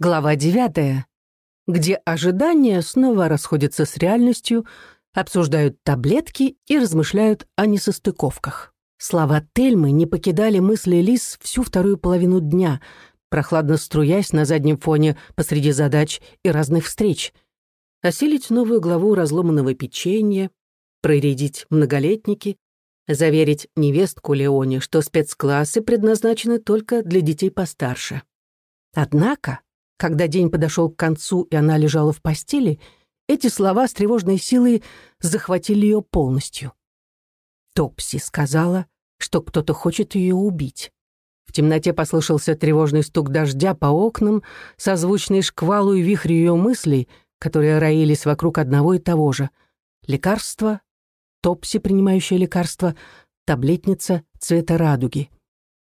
Глава девятая, где ожидания снова расходятся с реальностью, обсуждают таблетки и размышляют о несостыковках. Слова Тельмы не покидали мысли Лис всю вторую половину дня, прохладно струясь на заднем фоне посреди задач и разных встреч. Осилить новую главу разломанного печенья, проредить многолетники, заверить невестку Леоне, что спецклассы предназначены только для детей постарше. Однако когда день подошел к концу, и она лежала в постели, эти слова с тревожной силой захватили ее полностью. Топси сказала, что кто-то хочет ее убить. В темноте послышался тревожный стук дождя по окнам, созвучный шквалу и вихрю ее мыслей, которые роились вокруг одного и того же. Лекарство, Топси, принимающее лекарство, таблетница цвета радуги.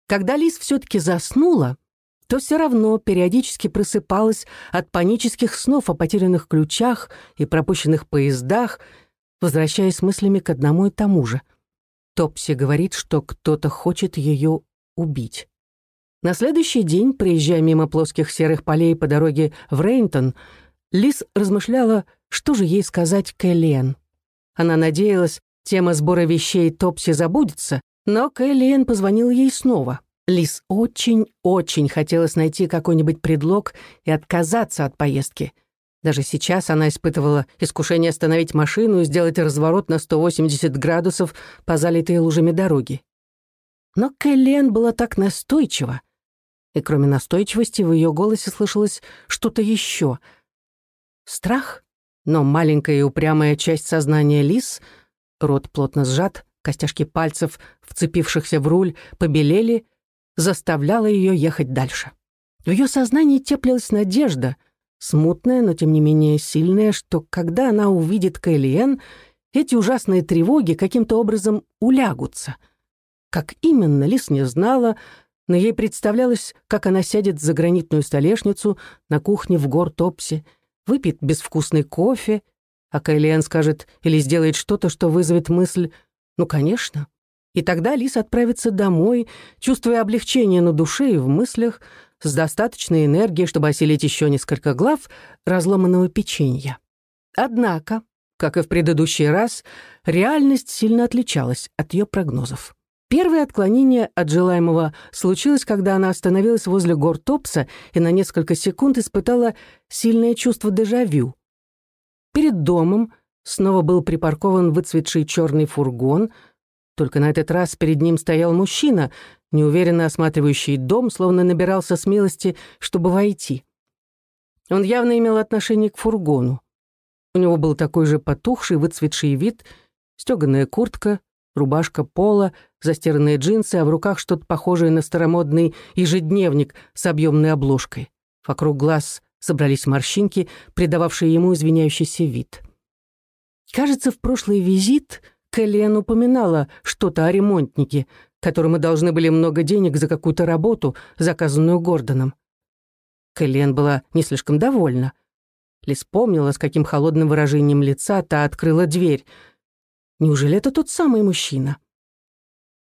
Когда Лис все-таки заснула, то все равно периодически просыпалась от панических снов о потерянных ключах и пропущенных поездах, возвращаясь мыслями к одному и тому же. Топси говорит, что кто-то хочет ее убить. На следующий день, проезжая мимо плоских серых полей по дороге в Рейнтон, Лис размышляла, что же ей сказать Кэллиэн. Она надеялась, тема сбора вещей Топси забудется, но Кэллиэн позвонил ей снова. Лис очень-очень хотелось найти какой-нибудь предлог и отказаться от поездки. Даже сейчас она испытывала искушение остановить машину и сделать разворот на 180 градусов по залитой лужами дороги. Но Кэлен была так настойчива. И кроме настойчивости в ее голосе слышалось что-то еще. Страх, но маленькая и упрямая часть сознания Лис, рот плотно сжат, костяшки пальцев, вцепившихся в руль, побелели — заставляла ее ехать дальше. В ее сознании теплилась надежда, смутная, но тем не менее сильная, что когда она увидит Кэллиэн, эти ужасные тревоги каким-то образом улягутся. Как именно, Лис не знала, но ей представлялось, как она сядет за гранитную столешницу на кухне в Гортопсе, выпьет безвкусный кофе, а Кайлиан скажет или сделает что-то, что вызовет мысль «ну, конечно, и тогда Лис отправится домой, чувствуя облегчение на душе и в мыслях, с достаточной энергией, чтобы осилить еще несколько глав разломанного печенья. Однако, как и в предыдущий раз, реальность сильно отличалась от ее прогнозов. Первое отклонение от желаемого случилось, когда она остановилась возле гор Топса и на несколько секунд испытала сильное чувство дежавю. Перед домом снова был припаркован выцветший черный фургон — только на этот раз перед ним стоял мужчина, неуверенно осматривающий дом, словно набирался смелости, чтобы войти. Он явно имел отношение к фургону. У него был такой же потухший, выцветший вид, стёганая куртка, рубашка пола, застиранные джинсы, а в руках что-то похожее на старомодный ежедневник с объемной обложкой. Вокруг глаз собрались морщинки, придававшие ему извиняющийся вид. Кажется, в прошлый визит Кэллиэн упоминала что-то о ремонтнике, которому должны были много денег за какую-то работу, заказанную Гордоном. Кэллиэн была не слишком довольна. Лис помнила, с каким холодным выражением лица та открыла дверь. Неужели это тот самый мужчина?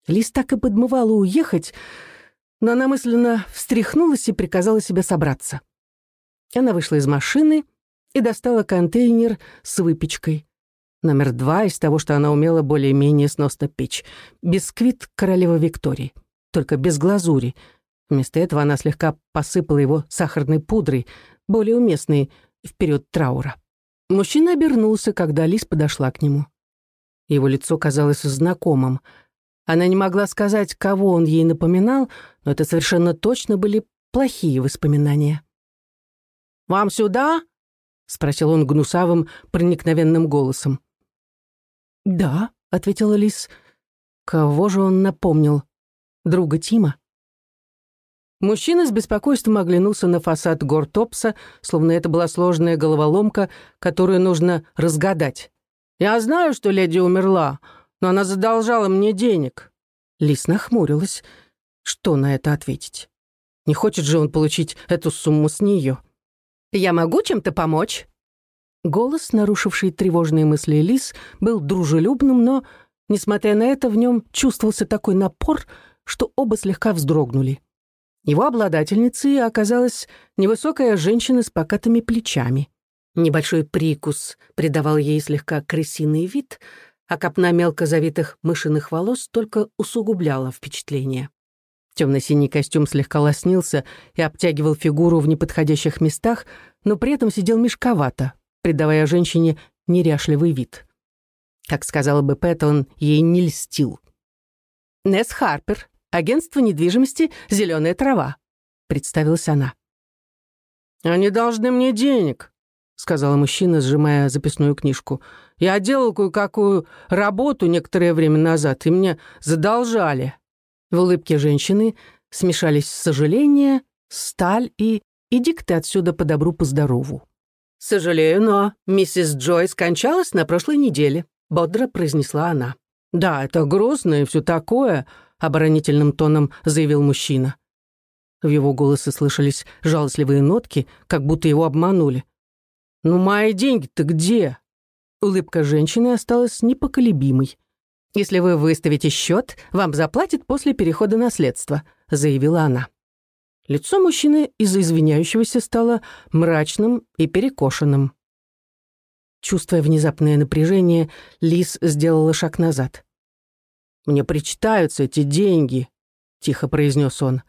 Лис так и подмывала уехать, но она мысленно встряхнулась и приказала себе собраться. Она вышла из машины и достала контейнер с выпечкой. Номер два из того, что она умела более-менее сносно печь. Бисквит королевы Виктории. Только без глазури. Вместо этого она слегка посыпала его сахарной пудрой, более уместной в период траура. Мужчина обернулся, когда Лис подошла к нему. Его лицо казалось знакомым. Она не могла сказать, кого он ей напоминал, но это совершенно точно были плохие воспоминания. «Вам сюда?» — спросил он гнусавым, проникновенным голосом. «Да», — ответила Лис. «Кого же он напомнил? Друга Тима?» Мужчина с беспокойством оглянулся на фасад Гортопса, словно это была сложная головоломка, которую нужно разгадать. «Я знаю, что леди умерла, но она задолжала мне денег». Лис нахмурилась. Что на это ответить? Не хочет же он получить эту сумму с нее. «Я могу чем-то помочь?» Голос, нарушивший тревожные мысли Лис, был дружелюбным, но, несмотря на это, в нем чувствовался такой напор, что оба слегка вздрогнули. Его обладательницей оказалась невысокая женщина с покатыми плечами. Небольшой прикус придавал ей слегка крысиный вид, а копна мелко завитых мышиных волос только усугубляла впечатление. Темно-синий костюм слегка лоснился и обтягивал фигуру в неподходящих местах, но при этом сидел мешковато, придавая женщине неряшливый вид. Как сказала бы Пэт, он ей не льстил. «Несс Харпер, агентство недвижимости «Зеленая трава», — представилась она. «Они должны мне денег», — сказала мужчина, сжимая записную книжку. «Я делал кое-какую работу некоторое время назад, и мне задолжали». В улыбке женщины смешались сожаление, сталь и «иди ты отсюда по добру, по здорову». «Сожалею, но миссис Джой скончалась на прошлой неделе», — бодро произнесла она. «Да, это грустно и все такое», — оборонительным тоном заявил мужчина. В его голосе слышались жалостливые нотки, как будто его обманули. «Ну, мои деньги-то где?» Улыбка женщины осталась непоколебимой. «Если вы выставите счет, вам заплатят после перехода наследства», — заявила она. Лицо мужчины из-за извиняющегося стало мрачным и перекошенным. Чувствуя внезапное напряжение, Лис сделала шаг назад. «Мне причитаются эти деньги», — тихо произнес он.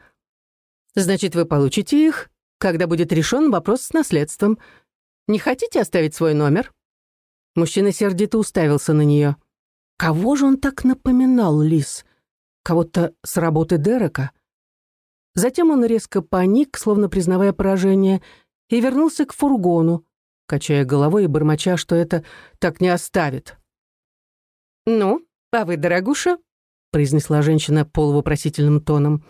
«Значит, вы получите их, когда будет решен вопрос с наследством. Не хотите оставить свой номер?» Мужчина сердито уставился на нее. Кого же он так напоминал, Лис? Кого-то с работы Дерека? Затем он резко паник, словно признавая поражение, и вернулся к фургону, качая головой и бормоча, что это так не оставит. «Ну, а вы, дорогуша?» — произнесла женщина полувопросительным тоном.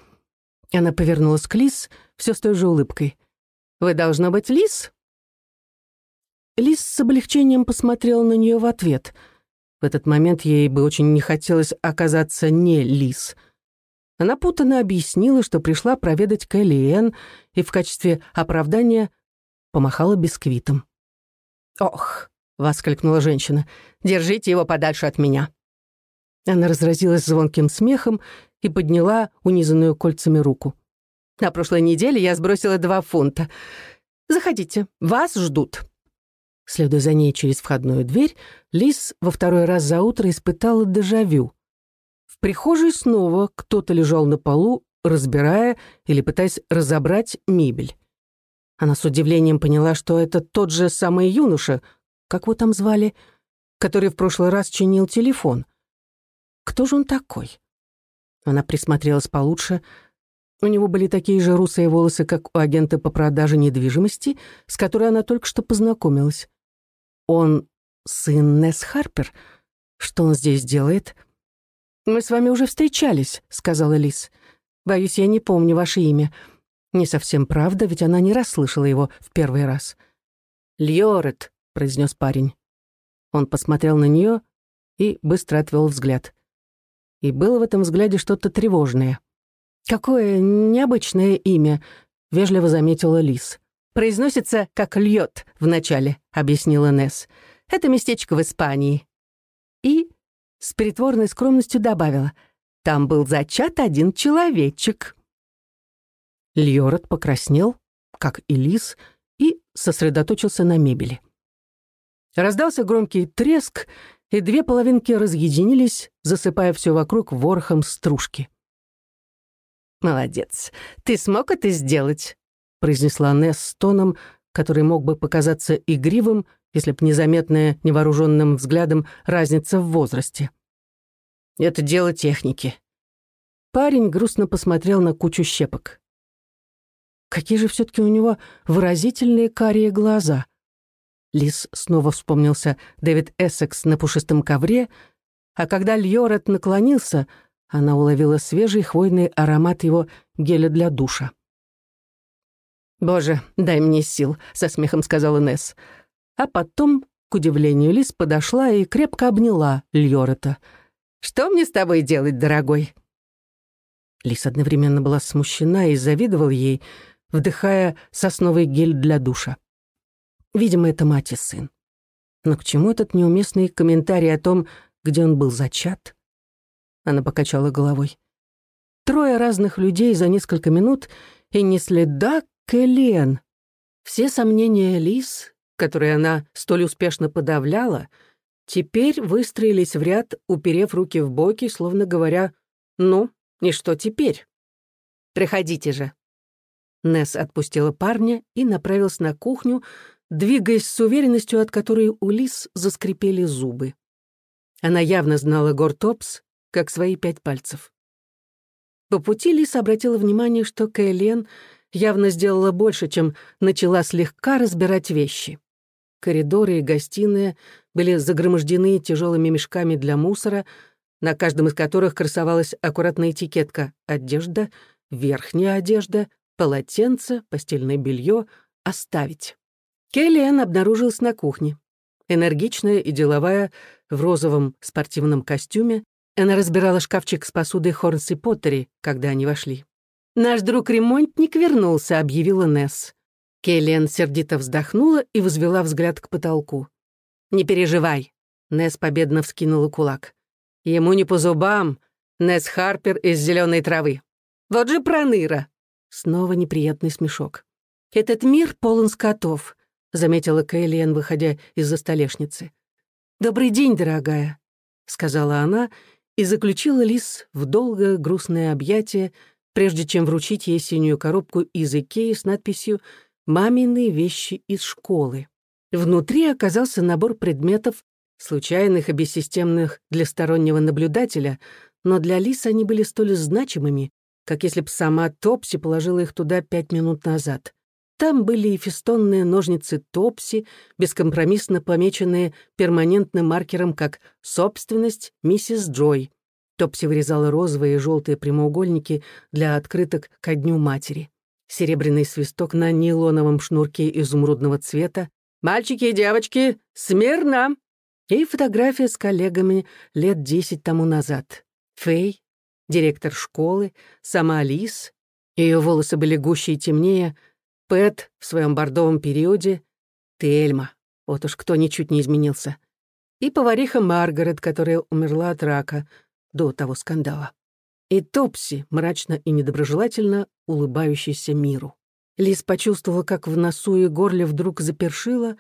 Она повернулась к Лис все с той же улыбкой. «Вы, должно быть, Лис?» Лис с облегчением посмотрел на нее в ответ. В этот момент ей бы очень не хотелось оказаться не Лис — она путанно объяснила, что пришла проведать Кэлли и в качестве оправдания помахала бисквитом. «Ох!» — воскликнула женщина. «Держите его подальше от меня!» Она разразилась звонким смехом и подняла унизанную кольцами руку. «На прошлой неделе я сбросила два фунта. Заходите, вас ждут». Следуя за ней через входную дверь, Лис во второй раз за утро испытала дежавю. Прихожей снова кто-то лежал на полу, разбирая или пытаясь разобрать мебель. Она с удивлением поняла, что это тот же самый юноша, как его там звали, который в прошлый раз чинил телефон. Кто же он такой? Она присмотрелась получше. У него были такие же русые волосы, как у агента по продаже недвижимости, с которой она только что познакомилась. Он сын Несс Харпер. Что он здесь делает? — «Мы с вами уже встречались», — сказала Лис. «Боюсь, я не помню ваше имя». Не совсем правда, ведь она не расслышала его в первый раз. «Льорет», — произнес парень. Он посмотрел на нее и быстро отвел взгляд. И было в этом взгляде что-то тревожное. «Какое необычное имя», — вежливо заметила Лис. «Произносится как «льет» в начале», — объяснила Несс. «Это местечко в Испании». И с притворной скромностью добавила. «Там был зачат один человечек». Льорот покраснел, как и лис, и сосредоточился на мебели. Раздался громкий треск, и две половинки разъединились, засыпая все вокруг ворохом стружки. «Молодец, ты смог это сделать?» произнесла Несс с тоном, который мог бы показаться игривым, если б незаметная невооруженным взглядом разница в возрасте. «Это дело техники». Парень грустно посмотрел на кучу щепок. Какие же все-таки у него выразительные карие глаза. Лис снова вспомнился Дэвид Эссекс на пушистом ковре, а когда Льорет наклонился, она уловила свежий хвойный аромат его геля для душа. «Боже, дай мне сил», — со смехом сказала Несс. А потом, к удивлению, Лис подошла и крепко обняла Льорета. «Что мне с тобой делать, дорогой?» Лис одновременно была смущена и завидовал ей, вдыхая сосновый гель для душа. Видимо, это мать и сын. Но к чему этот неуместный комментарий о том, где он был зачат? Она покачала головой. Трое разных людей за несколько минут, и ни следа Кэлен. Все сомнения Лис, которые она столь успешно подавляла, теперь выстроились в ряд, уперев руки в боки, словно говоря «Ну, и что теперь?» «Приходите же». Несс отпустила парня и направилась на кухню, двигаясь с уверенностью, от которой у Лис заскрипели зубы. Она явно знала Гортопс, как свои пять пальцев. По пути Лис обратила внимание, что Кэлен явно сделала больше, чем начала слегка разбирать вещи. Коридоры и гостиная были загромождены тяжелыми мешками для мусора, на каждом из которых красовалась аккуратная этикетка «Одежда», «Верхняя одежда», «Полотенце», «Постельное белье», «Оставить». Келлиан обнаружилась на кухне. Энергичная и деловая, в розовом спортивном костюме, она разбирала шкафчик с посудой Хорнс и Поттери, когда они вошли. «Наш друг-ремонтник вернулся», — объявила Несс. Келлиан сердито вздохнула и возвела взгляд к потолку. «Не переживай», — Несс победно вскинула кулак. «Ему не по зубам. Несс Харпер из зеленой травы. Вот же проныра!» Снова неприятный смешок. «Этот мир полон скотов», — заметила Кэллиан, выходя из-за столешницы. «Добрый день, дорогая», — сказала она и заключила Лис в долгое грустное объятие, прежде чем вручить ей синюю коробку из Икеи с надписью «Мамины вещи из школы». Внутри оказался набор предметов, случайных и бессистемных для стороннего наблюдателя, но для Лис они были столь значимыми, как если б сама Топси положила их туда пять минут назад. Там были и фестонные ножницы Топси, бескомпромиссно помеченные перманентным маркером как «собственность миссис Джой». Топси вырезала розовые и желтые прямоугольники для открыток ко дню матери. Серебряный свисток на нейлоновом шнурке изумрудного цвета. «Мальчики и девочки, смирно!» И фотография с коллегами лет десять тому назад. Фэй, директор школы, сама Алис. Ее волосы были гуще и темнее — Пэт в своем бордовом периоде, Тельма, вот уж кто ничуть не изменился, и повариха Маргарет, которая умерла от рака до того скандала. И Топси, мрачно и недоброжелательно улыбающийся миру. Лис почувствовала, как в носу и горле вдруг запершила,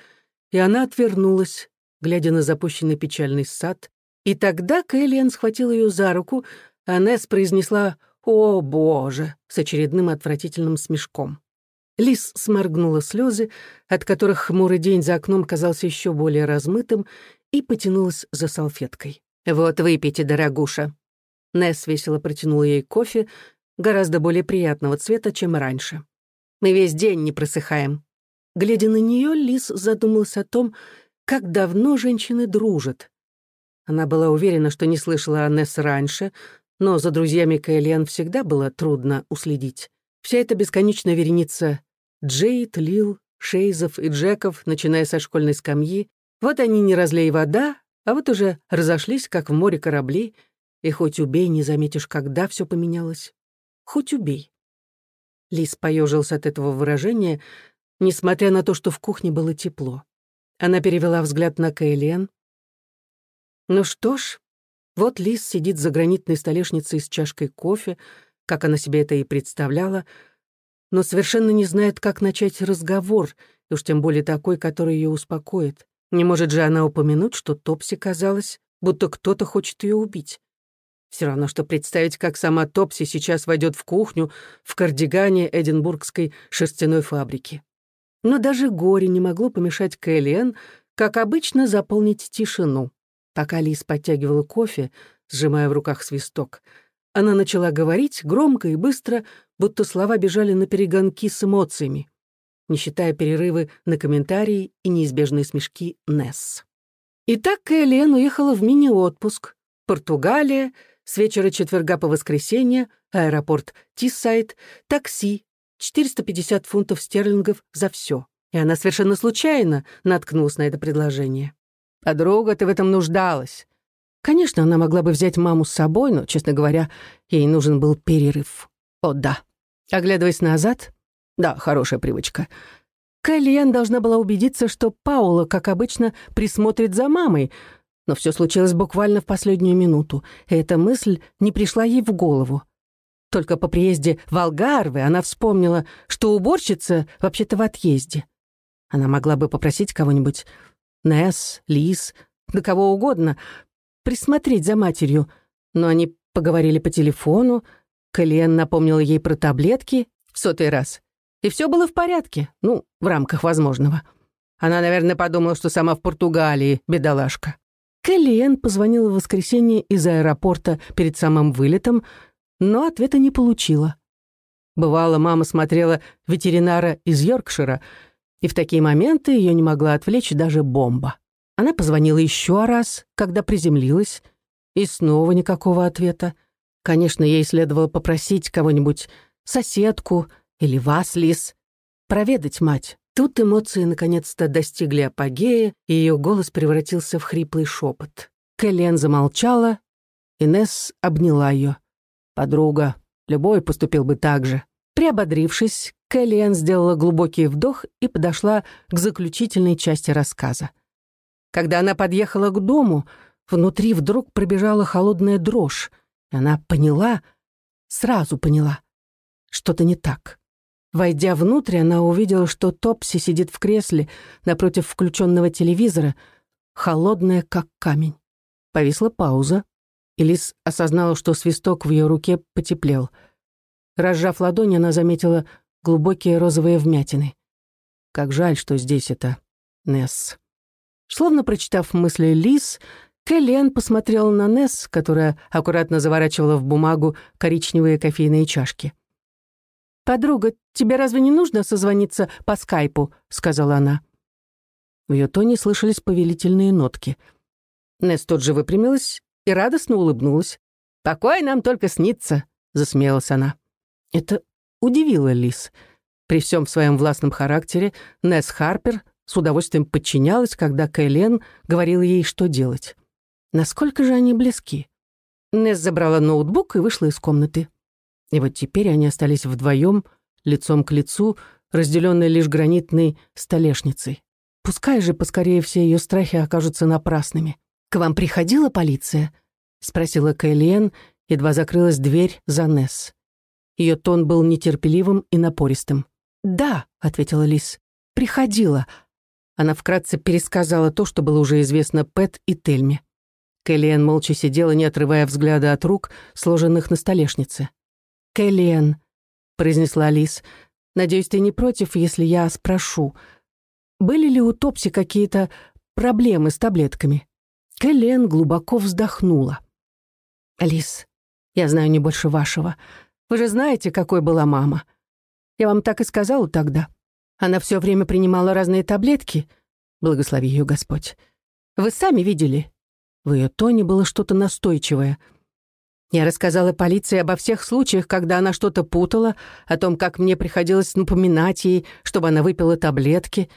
и она отвернулась, глядя на запущенный печальный сад. И тогда Кэллиан схватил ее за руку, а Несс произнесла «О, Боже!» с очередным отвратительным смешком. Лис сморгнула слезы, от которых хмурый день за окном казался еще более размытым, и потянулась за салфеткой. «Вот выпейте, дорогуша». Несс весело протянула ей кофе, гораздо более приятного цвета, чем раньше. «Мы весь день не просыхаем». Глядя на нее, Лис задумался о том, как давно женщины дружат. Она была уверена, что не слышала о Несс раньше, но за друзьями Кэллиан всегда было трудно уследить. Вся эта бесконечная вереница Джейд, Лил, Шейзов и Джеков, начиная со школьной скамьи, вот они не разлей вода, а вот уже разошлись, как в море корабли, и хоть убей, не заметишь, когда все поменялось. Хоть убей. Лис поежился от этого выражения, несмотря на то, что в кухне было тепло. Она перевела взгляд на Кейлен. Ну что ж, вот Лис сидит за гранитной столешницей с чашкой кофе, как она себе это и представляла, но совершенно не знает, как начать разговор, и уж тем более такой, который ее успокоит. Не может же она упомянуть, что Топси казалось, будто кто-то хочет ее убить. Все равно, что представить, как сама Топси сейчас войдет в кухню в кардигане Эдинбургской шерстяной фабрики. Но даже горе не могло помешать Кэллиэн, как обычно, заполнить тишину. Пока Лис подтягивала кофе, сжимая в руках свисток, она начала говорить громко и быстро, будто слова бежали на перегонки с эмоциями, не считая перерывы на комментарии и неизбежные смешки Несс. Итак, Кэлен уехала в мини-отпуск. Португалия, с вечера четверга по воскресенье, аэропорт Тиссайд, такси, 450 фунтов стерлингов за все. И она совершенно случайно наткнулась на это предложение. «Подруга, ты в этом нуждалась». Конечно, она могла бы взять маму с собой, но, честно говоря, ей нужен был перерыв. О, да. Оглядываясь назад, да, хорошая привычка. Кэллиан должна была убедиться, что Паула, как обычно, присмотрит за мамой, но все случилось буквально в последнюю минуту, и эта мысль не пришла ей в голову. Только по приезде в Алгарве она вспомнила, что уборщица вообще-то в отъезде. Она могла бы попросить кого-нибудь, Несс, Лис, да кого угодно, присмотреть за матерью, но они поговорили по телефону, Кэлен напомнила ей про таблетки в сотый раз. И все было в порядке, ну, в рамках возможного. Она, наверное, подумала, что сама в Португалии, бедолашка. Кэллиэн позвонила в воскресенье из аэропорта перед самым вылетом, но ответа не получила. Бывало, мама смотрела ветеринара из Йоркшира, и в такие моменты ее не могла отвлечь даже бомба. Она позвонила еще раз, когда приземлилась, и снова никакого ответа. Конечно, ей следовало попросить кого-нибудь, соседку или вас, Лис, проведать мать. Тут эмоции наконец-то достигли апогея, и ее голос превратился в хриплый шепот. Кэлен замолчала, Инесс обняла ее. «Подруга, любой поступил бы так же». Приободрившись, Кэллиэн сделала глубокий вдох и подошла к заключительной части рассказа. Когда она подъехала к дому, внутри вдруг пробежала холодная дрожь, и она поняла, сразу поняла, что-то не так. Войдя внутрь, она увидела, что Топси сидит в кресле напротив включенного телевизора, холодная, как камень. Повисла пауза, и Лис осознала, что свисток в ее руке потеплел. Разжав ладонь, она заметила глубокие розовые вмятины. Как жаль, что здесь это Несс. Словно прочитав мысли Лис, Кэллиан посмотрела на Несс, которая аккуратно заворачивала в бумагу коричневые кофейные чашки. «Подруга, тебе разве не нужно созвониться по скайпу?» — сказала она. В ее тоне слышались повелительные нотки. Несс тут же выпрямилась и радостно улыбнулась. «Покой нам только снится», — засмеялась она. Это удивило Лис. При всем своем властном характере Несс Харпер с удовольствием подчинялась, когда Кэлен говорила ей, что делать. Насколько же они близки? Несс забрала ноутбук и вышла из комнаты. И вот теперь они остались вдвоем, лицом к лицу, разделенные лишь гранитной столешницей. Пускай же поскорее все ее страхи окажутся напрасными. «К вам приходила полиция?» — спросила Кэллиэн, едва закрылась дверь за Несс. Ее тон был нетерпеливым и напористым. «Да», — ответила Лис, — «приходила». Она вкратце пересказала то, что было уже известно Пэт и Тельме. Кэллиэн молча сидела, не отрывая взгляда от рук, сложенных на столешнице. «Кэллиэн», — произнесла Лис, — «надеюсь, ты не против, если я спрошу, были ли у Топси какие-то проблемы с таблетками?» Кэллиэн глубоко вздохнула. «Лис, я знаю не больше вашего. Вы же знаете, какой была мама. Я вам так и сказала тогда. Она все время принимала разные таблетки. Благослови ее Господь. Вы сами видели. В ее тоне было что-то настойчивое — я рассказала полиции обо всех случаях, когда она что-то путала, о том, как мне приходилось напоминать ей, чтобы она выпила таблетки.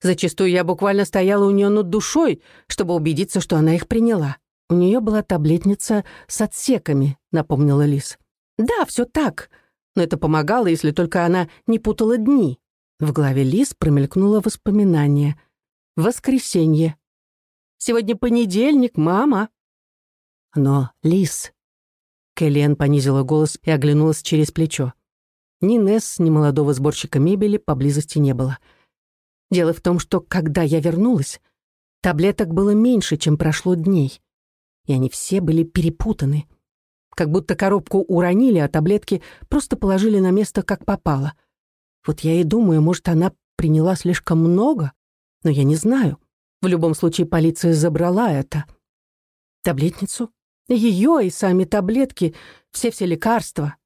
Зачастую я буквально стояла у нее над душой, чтобы убедиться, что она их приняла. У нее была таблетница с отсеками, напомнила Лис. Да, все так, но это помогало, если только она не путала дни. В голове Лис промелькнуло воспоминание. Воскресенье. Сегодня понедельник, мама. Но, Лис, Кэллиэн понизила голос и оглянулась через плечо. Ни Несс, ни молодого сборщика мебели поблизости не было. Дело в том, что когда я вернулась, таблеток было меньше, чем прошло дней. И они все были перепутаны. Как будто коробку уронили, а таблетки просто положили на место, как попало. Вот я и думаю, может, она приняла слишком много, но я не знаю. В любом случае полиция забрала это. Таблетницу? Ее и сами таблетки, все-все лекарства.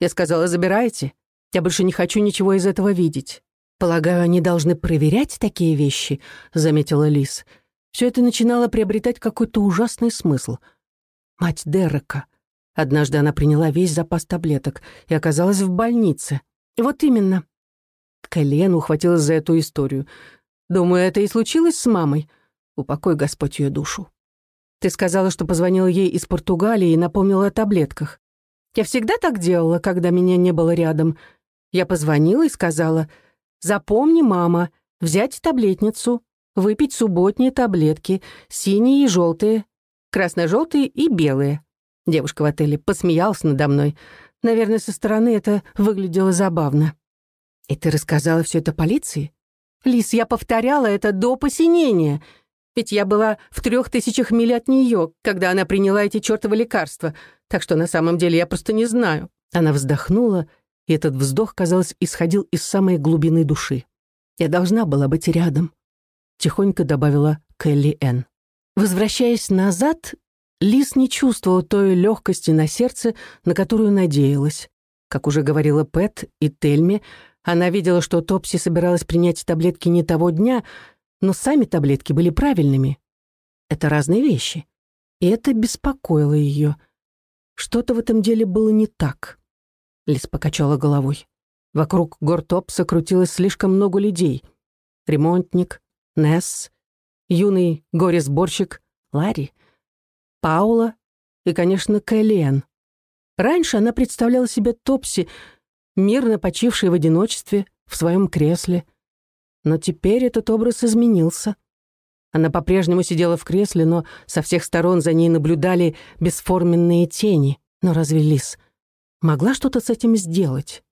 Я сказала, забирайте. Я больше не хочу ничего из этого видеть. Полагаю, они должны проверять такие вещи, заметила Лис. Все это начинало приобретать какой-то ужасный смысл. Мать Дерека. Однажды она приняла весь запас таблеток и оказалась в больнице. И вот именно. Кэлен ухватилась за эту историю. Думаю, это и случилось с мамой. Упокой Господь ее душу. Ты сказала, что позвонила ей из Португалии и напомнила о таблетках. Я всегда так делала, когда меня не было рядом. Я позвонила и сказала, «Запомни, мама, взять таблетницу, выпить субботние таблетки, синие и желтые, красно-желтые и белые». Девушка в отеле посмеялась надо мной. Наверное, со стороны это выглядело забавно. И ты рассказала все это полиции? Лис, я повторяла это до посинения. Ведь я была в трех тысячах миль от нее, когда она приняла эти чертовы лекарства. Так что на самом деле я просто не знаю. Она вздохнула, и этот вздох, казалось, исходил из самой глубины души. Я должна была быть рядом, тихонько добавила Келли Энн. Возвращаясь назад, Лис не чувствовала той легкости на сердце, на которую надеялась. Как уже говорила Пэт и Тельме, она видела, что Топси собиралась принять таблетки не того дня, но сами таблетки были правильными. Это разные вещи. И это беспокоило ее. Что-то в этом деле было не так. Лис покачала головой. Вокруг гор Топса крутилось слишком много людей. Ремонтник, Несс, юный горе-сборщик, Ларри — Паула и, конечно, Кэллиэн. Раньше она представляла себе Топси, мирно почившей в одиночестве, в своем кресле. Но теперь этот образ изменился. Она по-прежнему сидела в кресле, но со всех сторон за ней наблюдали бесформенные тени. Но разве Лис могла что-то с этим сделать?